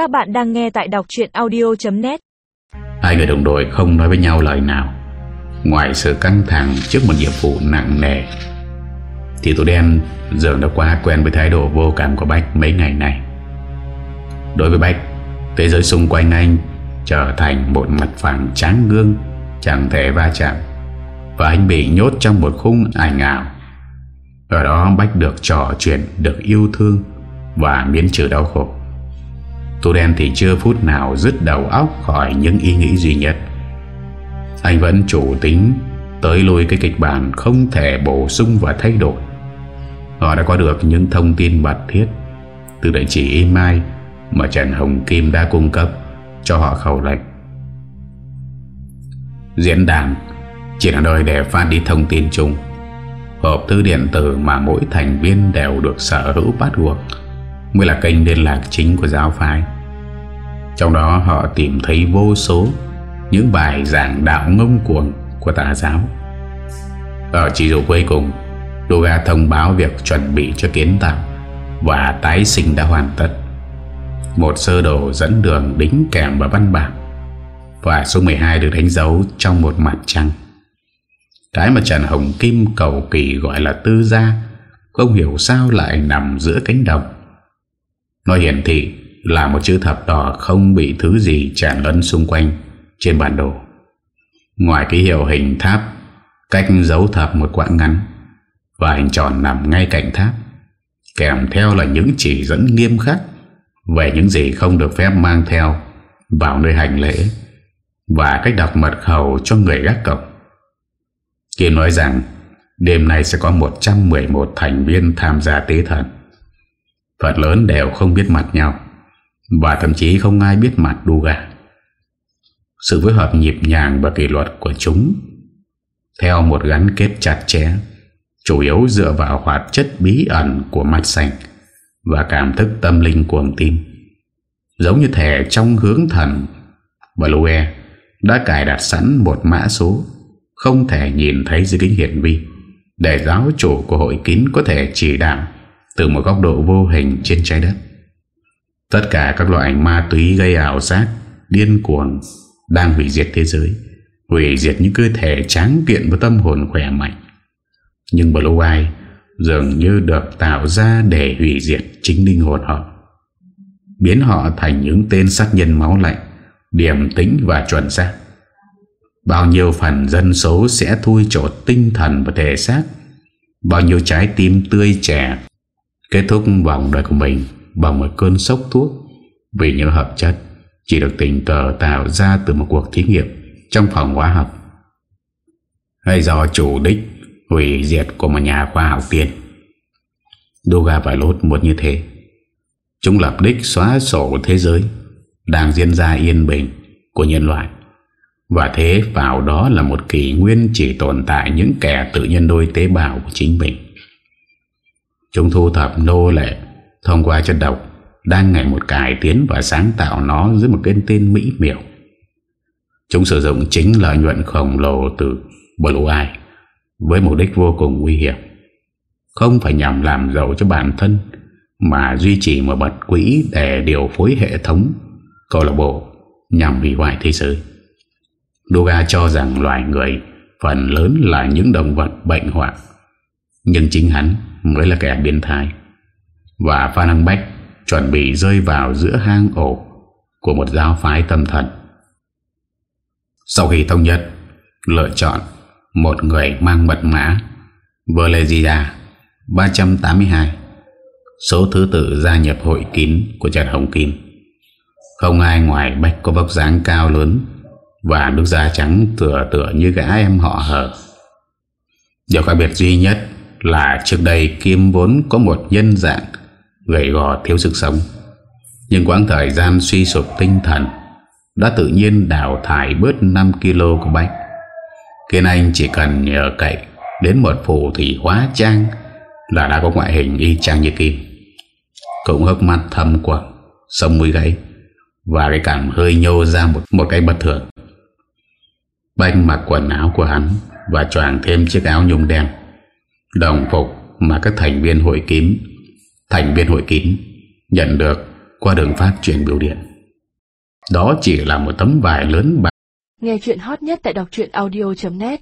Các bạn đang nghe tại đọc chuyện audio.net Hai người đồng đội không nói với nhau lời nào. Ngoài sự căng thẳng trước một nhiệm vụ nặng nề Thì tụi đen dường đã quá quen với thái độ vô cảm của Bách mấy ngày này Đối với Bách Thế giới xung quanh anh trở thành một mặt phẳng tráng gương Chẳng thể va chạm Và anh bị nhốt trong một khung ảnh ảo. Ở đó Bách được trò chuyện, được yêu thương Và miễn trừ đau khổ. Tô đen thì chưa phút nào dứt đầu óc khỏi những ý nghĩ duy nhất. Anh vẫn chủ tính tới lùi cái kịch bản không thể bổ sung và thay đổi. Họ đã có được những thông tin mật thiết, Từ địa chỉ email mà Trần Hồng Kim đã cung cấp cho họ khẩu lệnh. Diễn đàn chỉ là nơi để phát đi thông tin chung. Hộp thư điện tử mà mỗi thành viên đều được sở hữu bắt buộc. Mới là kênh liên lạc chính của giáo phái. Trong đó họ tìm thấy vô số Những bài giảng đạo ngông cuồng của tà giáo. Ở chỉ dụ cuối cùng Duga thông báo việc chuẩn bị cho kiến tạo Và tái sinh đã hoàn tất. Một sơ đồ dẫn đường đính kèm và văn bản Và số 12 được đánh dấu trong một mặt trăng. Cái mà Trần Hồng Kim cầu kỳ gọi là tư gia, Không hiểu sao lại nằm giữa cánh đồng nó hiển thị là một chữ thập đỏ không bị thứ gì tràn lẫn xung quanh trên bản đồ. Ngoài cái hiệu hình tháp, cách dấu thập một quãng ngắn và hình tròn nằm ngay cạnh tháp, kèm theo là những chỉ dẫn nghiêm khắc về những gì không được phép mang theo vào nơi hành lễ và cách đặt mật khẩu cho người gác cổng. kia nói rằng đêm nay sẽ có 111 thành viên tham gia tế thần. Phần lớn đều không biết mặt nhau, Và thậm chí không ai biết mặt Duga Sự phối hợp nhịp nhàng và kỷ luật của chúng, Theo một gắn kết chặt chẽ, Chủ yếu dựa vào hoạt chất bí ẩn của mắt xanh Và cảm thức tâm linh cuồng tim. Giống như thể trong hướng thần Blue đã cài đặt sẵn một mã số, Không thể nhìn thấy dưới kính hiển vi, Để giáo chủ của hội kín có thể chỉ đạo từ một góc độ vô hình trên trái đất. Tất cả các loại ma túy gây ảo giác, điên cuồng đang hủy diệt thế giới, hủy diệt những cơ thể tráng kiện và tâm hồn khỏe mạnh. Nhưng Blue Eye dường như được tạo ra để hủy diệt chính linh hồn họ, biến họ thành những tên sát nhân máu lạnh, điềm tĩnh và chuẩn xác. Bao nhiêu phần dân số sẽ thui trột tinh thần và thể xác Bao nhiêu trái tim tươi trẻ Kết thúc vòng đời của mình Bằng một cơn sốc thuốc. Vì những hợp chất, Chỉ được tình cờ tạo ra từ một cuộc thí nghiệm Trong phòng hóa học. Hay do chủ đích, Hủy diệt của một nhà khoa học tiên. Duga và Lốt muốn như thế. Chúng lập đích xóa sổ thế giới Đang diễn ra yên bình Của nhân loại. Và thế vào đó là một kỷ nguyên Chỉ tồn tại những kẻ tự nhân đôi tế bào của chính mình. Chúng thu thập nô lệ thông qua chất độc, đang ngày một cải tiến và sáng tạo nó dưới một cái tên mỹ miều. Chúng sử dụng chính lợi nhuận khổng lồ từ Blue Eye với mục đích vô cùng nguy hiểm. Không phải nhằm làm giàu cho bản thân, mà duy trì một bật quỹ để điều phối hệ thống, câu lạc bộ, nhằm hủy hoại thế giới. Duga cho rằng loài người phần lớn là những động vật bệnh hoạn, nhưng chính hắn mới là kẻ biến thái. Và Phan Hằng Bách Chuẩn bị rơi vào giữa hang ổ Của một giáo phái tâm thần. Sau khi thông nhất, Lựa chọn Một người mang mật mã, Valeria 382 Số thứ tự gia nhập hội kín Của Trần Hồng Kim. Không ai ngoài Bách có vóc dáng cao lớn Và nước da trắng tựa tựa như gã em họ hở. Điều khác biệt duy nhất là trước đây Kim vốn có một nhân dạng gầy gò thiếu sức sống. Nhưng quãng thời gian suy sụp tinh thần đã tự nhiên đào thải bớt 5 kg của Bách. Kiên Anh chỉ cần nhờ cậy đến một phù thủy hóa trang là đã có ngoại hình y chang như Kim. Cũng hớt mắt thâm quầng, sông mũi gáy và cái cảm hơi nhô ra một, một cái bất thường. Bách mặc quần áo của hắn và choàng thêm chiếc áo nhung đen đồng phục mà các thành viên hội kín, thành viên hội kín nhận được qua đường phát truyền biểu điện. Đó chỉ là một tấm vải lớn bạc. Nghe chuyện hot nhất tại đọc audio.net